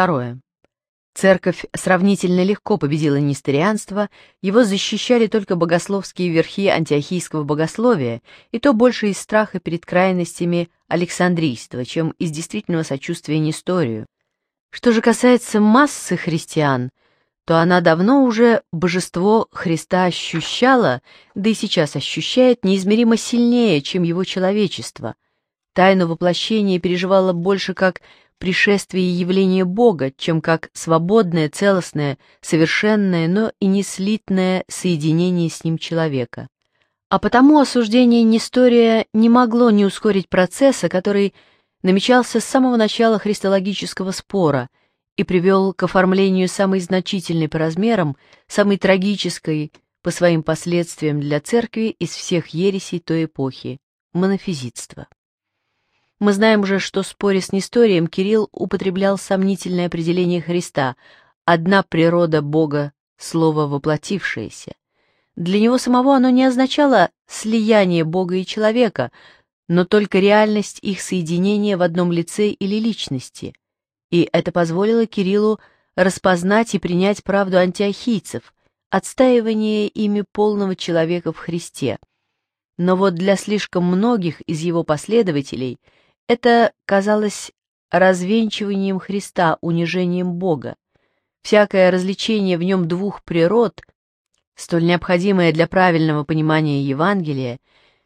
Второе. Церковь сравнительно легко победила нестерианство, его защищали только богословские верхи антиохийского богословия, и то больше из страха перед крайностями александрийства, чем из действительного сочувствия Несторию. Что же касается массы христиан, то она давно уже божество Христа ощущала, да и сейчас ощущает неизмеримо сильнее, чем его человечество. Тайну воплощения переживала больше как пришествие и явление Бога, чем как свободное, целостное, совершенное, но и неслитное соединение с Ним человека. А потому осуждение Нестория не могло не ускорить процесса, который намечался с самого начала христологического спора и привел к оформлению самой значительной по размерам, самой трагической по своим последствиям для церкви из всех ересей той эпохи – монофизитства. Мы знаем уже, что, споря с Несторием, Кирилл употреблял сомнительное определение Христа «одна природа Бога, слово воплотившееся». Для него самого оно не означало слияние Бога и человека, но только реальность их соединения в одном лице или личности. И это позволило Кириллу распознать и принять правду антиохийцев, отстаивание ими полного человека в Христе. Но вот для слишком многих из его последователей – это казалось развенчиванием Христа, унижением Бога. Всякое развлечение в нем двух природ, столь необходимое для правильного понимания Евангелия,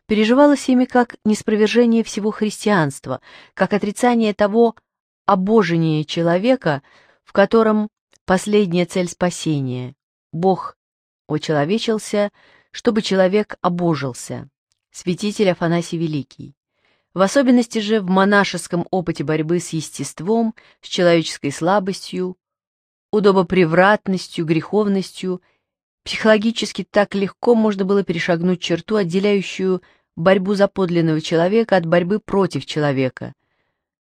переживалось ими как неспровержение всего христианства, как отрицание того обожения человека, в котором последняя цель спасения. Бог очеловечился, чтобы человек обожился. Святитель Афанасий Великий. В особенности же в монашеском опыте борьбы с естеством, с человеческой слабостью, удобопривратностью, греховностью, психологически так легко можно было перешагнуть черту, отделяющую борьбу за подлинного человека от борьбы против человека,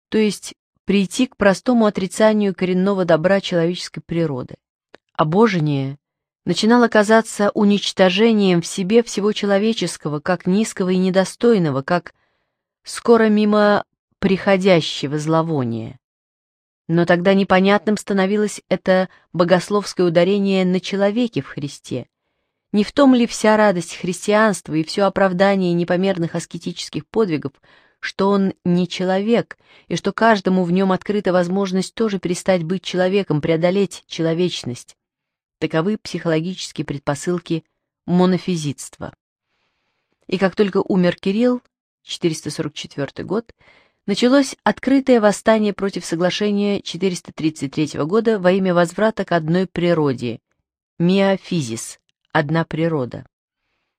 то есть прийти к простому отрицанию коренного добра человеческой природы. А Обожение начинало казаться уничтожением в себе всего человеческого, как низкого и недостойного, как скоро мимо приходящего зловония. Но тогда непонятным становилось это богословское ударение на человеке в Христе. Не в том ли вся радость христианства и все оправдание непомерных аскетических подвигов, что он не человек, и что каждому в нем открыта возможность тоже перестать быть человеком, преодолеть человечность. Таковы психологические предпосылки монофизитства. И как только умер Кирилл, 444 год, началось открытое восстание против соглашения 433 года во имя возврата к одной природе – миофизис, одна природа.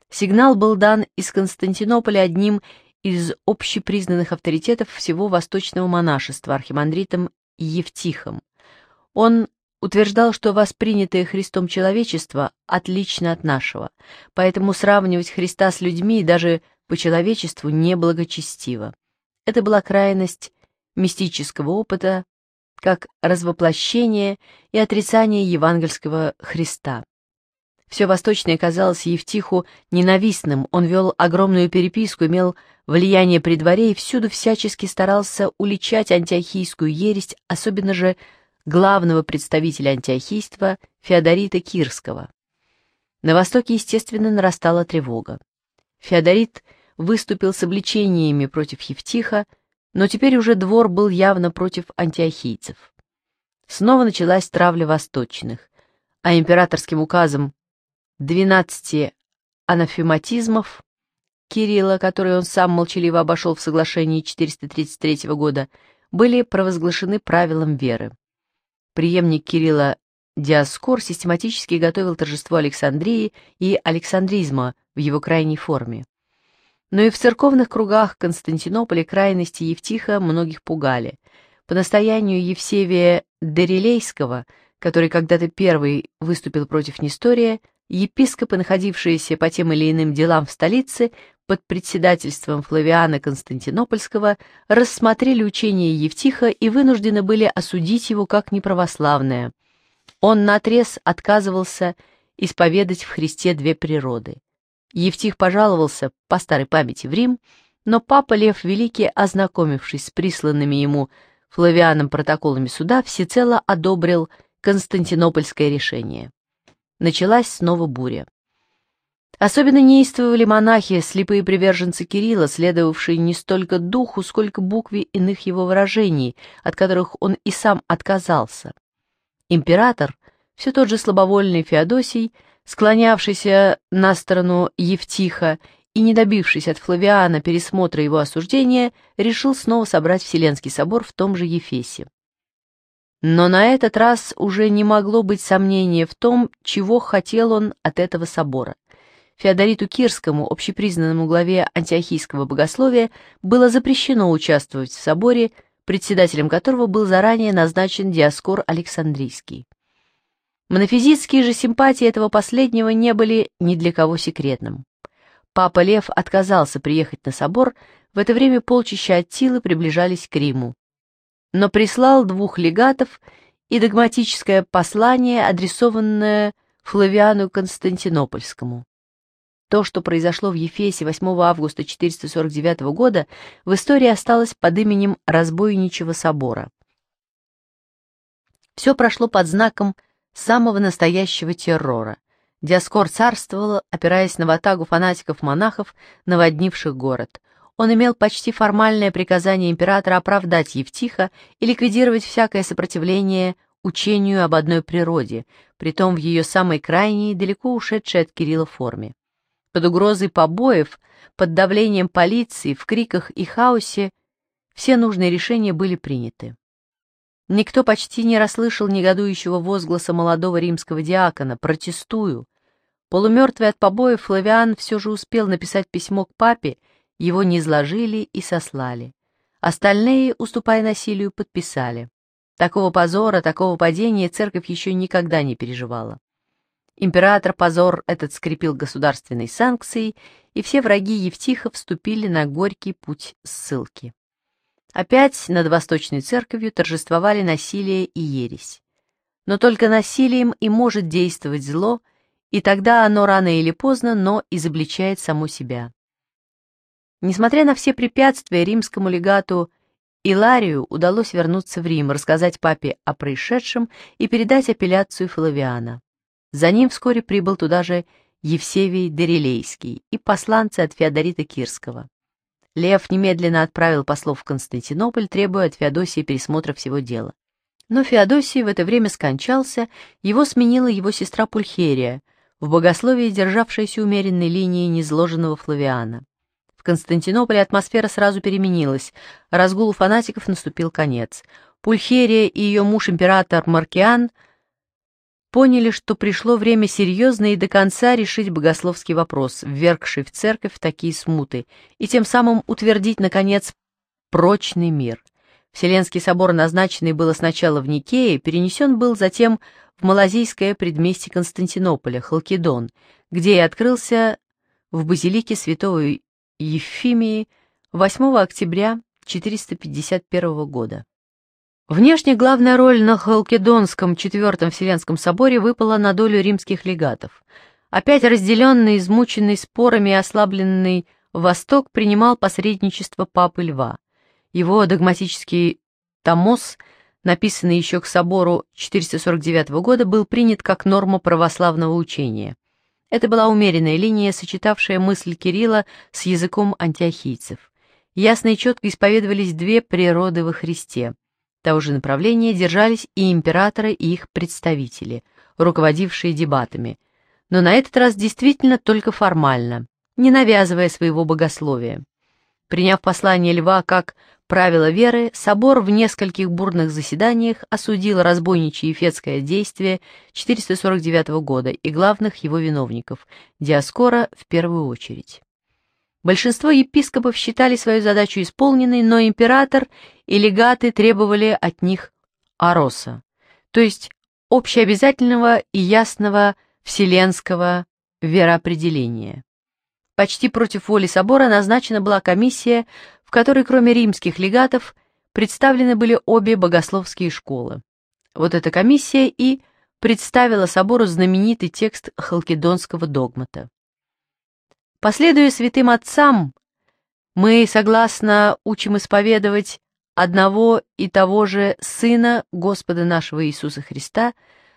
Сигнал был дан из Константинополя одним из общепризнанных авторитетов всего восточного монашества, архимандритом Евтихом. Он утверждал, что воспринятое Христом человечество отлично от нашего, поэтому сравнивать Христа с людьми и даже по человечеству неблагочестиво. Это была крайность мистического опыта, как развоплощение и отрицание евангельского Христа. Все восточное казалось Евтиху ненавистным, он вел огромную переписку, имел влияние при дворе и всюду всячески старался уличать антиохийскую ересь, особенно же главного представителя антиохийства Феодорита Кирского. На Востоке, естественно, нарастала тревога. Феодорит выступил с обличениями против Евтиха, но теперь уже двор был явно против антиохийцев. Снова началась травля восточных, а императорским указом 12 анафематизмов Кирилла, который он сам молчаливо обошел в соглашении 433 года, были провозглашены правилом веры. Приемник Кирилла Диаскор систематически готовил торжество Александрии и александризма в его крайней форме. Но и в церковных кругах Константинополя крайности Евтиха многих пугали. По настоянию Евсевия Дерилейского, который когда-то первый выступил против Нестория, епископы, находившиеся по тем или иным делам в столице, под председательством Флавиана Константинопольского, рассмотрели учение Евтиха и вынуждены были осудить его как неправославное. Он наотрез отказывался исповедать в Христе две природы. Евтих пожаловался по старой памяти в Рим, но папа Лев Великий, ознакомившись с присланными ему Флавианом протоколами суда, всецело одобрил константинопольское решение. Началась снова буря. Особенно неистовывали монахи, слепые приверженцы Кирилла, следовавшие не столько духу, сколько букве иных его выражений, от которых он и сам отказался. Император, все тот же слабовольный Феодосий, склонявшийся на сторону Евтиха и не добившись от Флавиана пересмотра его осуждения, решил снова собрать Вселенский собор в том же Ефесе. Но на этот раз уже не могло быть сомнения в том, чего хотел он от этого собора. Феодориту Кирскому, общепризнанному главе антиохийского богословия, было запрещено участвовать в соборе, председателем которого был заранее назначен Диаскор Александрийский. Монофизитские же симпатии этого последнего не были ни для кого секретным. Папа Лев отказался приехать на собор, в это время полчища Аттилы приближались к Риму. Но прислал двух легатов и догматическое послание, адресованное Флавиану Константинопольскому. То, что произошло в Ефесе 8 августа 449 года, в истории осталось под именем Разбойничьего собора. Все прошло под знаком самого настоящего террора. Диаскор царствовал, опираясь на ватагу фанатиков-монахов, наводнивших город. Он имел почти формальное приказание императора оправдать Евтиха и ликвидировать всякое сопротивление учению об одной природе, притом в ее самой крайней, далеко ушедшей от Кирилла форме. Под угрозой побоев, под давлением полиции, в криках и хаосе все нужные решения были приняты. Никто почти не расслышал негодующего возгласа молодого римского диакона «Протестую!». Полумертвый от побоев Флавиан все же успел написать письмо к папе, его не изложили и сослали. Остальные, уступая насилию, подписали. Такого позора, такого падения церковь еще никогда не переживала. Император позор этот скрепил государственной санкцией, и все враги Евтиха вступили на горький путь ссылки. Опять над Восточной Церковью торжествовали насилие и ересь. Но только насилием и может действовать зло, и тогда оно рано или поздно, но изобличает само себя. Несмотря на все препятствия римскому легату Иларию удалось вернуться в Рим, рассказать папе о происшедшем и передать апелляцию Флавиана. За ним вскоре прибыл туда же Евсевий Дерелейский и посланцы от Феодорита Кирского. Лев немедленно отправил послов в Константинополь, требуя от Феодосии пересмотра всего дела. Но Феодосий в это время скончался, его сменила его сестра Пульхерия, в богословии державшаяся умеренной линии незложенного Флавиана. В Константинополе атмосфера сразу переменилась, разгулу фанатиков наступил конец. Пульхерия и ее муж-император Маркиан – поняли, что пришло время серьезно и до конца решить богословский вопрос, ввергший в церковь такие смуты, и тем самым утвердить, наконец, прочный мир. Вселенский собор, назначенный было сначала в Никее, перенесен был затем в Малазийское предместье Константинополя, Халкидон, где и открылся в базилике святого Ефимии 8 октября 451 года. Внешне главная роль на Халкидонском IV Вселенском соборе выпала на долю римских легатов. Опять разделенный, измученный спорами и ослабленный Восток принимал посредничество Папы Льва. Его догматический «Томос», написанный еще к собору 449 года, был принят как норма православного учения. Это была умеренная линия, сочетавшая мысль Кирилла с языком антиохийцев. Ясно и четко исповедовались две природы во Христе – того же направления держались и императоры, и их представители, руководившие дебатами, но на этот раз действительно только формально, не навязывая своего богословия. Приняв послание Льва как правило веры, собор в нескольких бурных заседаниях осудил разбойничье ефетское действие 449 года и главных его виновников, Диаскора в первую очередь. Большинство епископов считали свою задачу исполненной, но император и легаты требовали от них ароса, то есть общеобязательного и ясного вселенского вероопределения. Почти против воли собора назначена была комиссия, в которой кроме римских легатов представлены были обе богословские школы. Вот эта комиссия и представила собору знаменитый текст халкидонского догмата. Последуя святым отцам, мы, согласно, учим исповедовать одного и того же Сына Господа нашего Иисуса Христа,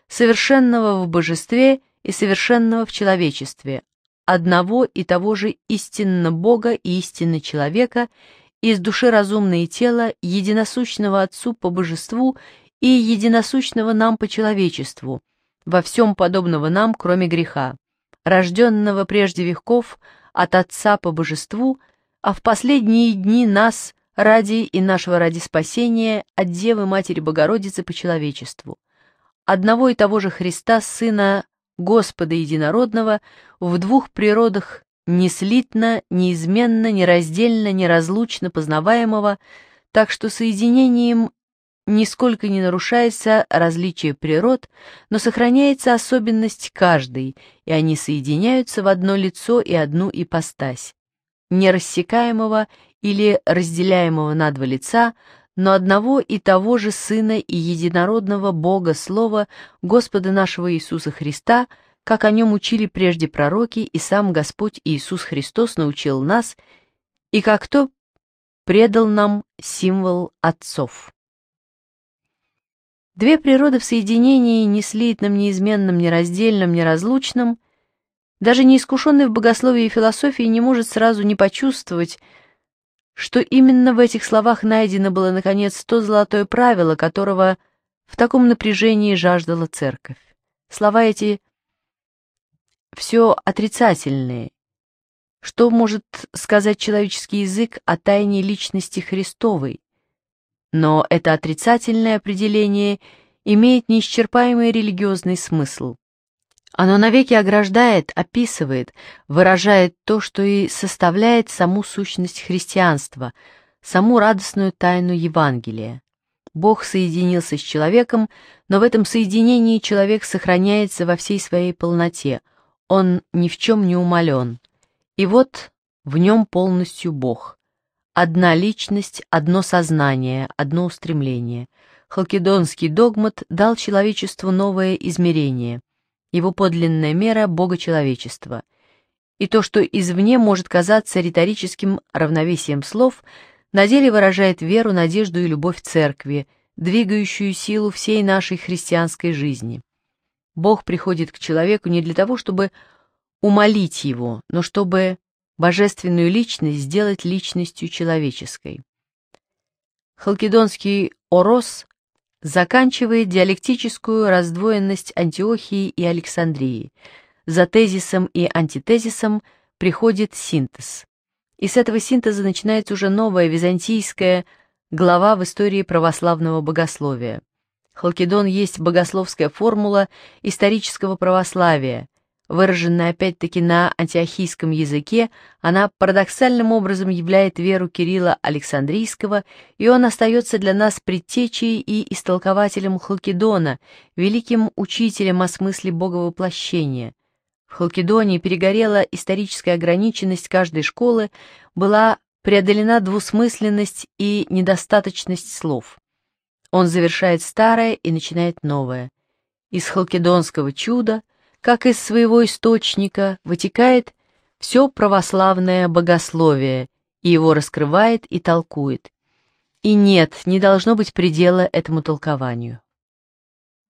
совершенного в божестве и совершенного в человечестве, одного и того же истинно Бога и истинно человека, из души разумное и тела, единосущного Отцу по божеству и единосущного нам по человечеству, во всем подобного нам, кроме греха рожденного прежде веков от Отца по Божеству, а в последние дни нас ради и нашего ради спасения от Девы Матери Богородицы по человечеству, одного и того же Христа, Сына Господа Единородного, в двух природах неслитно, неизменно, нераздельно, неразлучно познаваемого, так что соединением нисколько не нарушается различие природ, но сохраняется особенность каждой, и они соединяются в одно лицо и одну ипостась, нерассекаемого или разделяемого на два лица, но одного и того же Сына и Единородного Бога Слова Господа нашего Иисуса Христа, как о нем учили прежде пророки, и сам Господь Иисус Христос научил нас, и как то предал нам символ отцов. Две природы в соединении не слеет нам неизменным, нераздельным, неразлучным. Даже неискушенный в богословии и философии не может сразу не почувствовать, что именно в этих словах найдено было, наконец, то золотое правило, которого в таком напряжении жаждала церковь. Слова эти все отрицательные. Что может сказать человеческий язык о тайне личности Христовой? Но это отрицательное определение имеет неисчерпаемый религиозный смысл. Оно навеки ограждает, описывает, выражает то, что и составляет саму сущность христианства, саму радостную тайну Евангелия. Бог соединился с человеком, но в этом соединении человек сохраняется во всей своей полноте, он ни в чем не умален. И вот в нем полностью Бог. Одна личность, одно сознание, одно устремление. Халкидонский догмат дал человечеству новое измерение, его подлинная мера – богочеловечества. И то, что извне может казаться риторическим равновесием слов, на деле выражает веру, надежду и любовь Церкви, двигающую силу всей нашей христианской жизни. Бог приходит к человеку не для того, чтобы умолить его, но чтобы божественную личность сделать личностью человеческой. Халкидонский Орос заканчивает диалектическую раздвоенность Антиохии и Александрии. За тезисом и антитезисом приходит синтез. И с этого синтеза начинается уже новая византийская глава в истории православного богословия. Халкидон есть богословская формула исторического православия, выраженная опять-таки на антиохийском языке, она парадоксальным образом являет веру Кирилла Александрийского, и он остается для нас предтечей и истолкователем Халкидона, великим учителем о смысле боговоплощения. В Халкидоне перегорела историческая ограниченность каждой школы, была преодолена двусмысленность и недостаточность слов. Он завершает старое и начинает новое. Из халкидонского чуда – как из своего источника вытекает все православное богословие, и его раскрывает и толкует. И нет, не должно быть предела этому толкованию.